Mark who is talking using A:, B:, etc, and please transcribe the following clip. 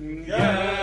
A: Yeah.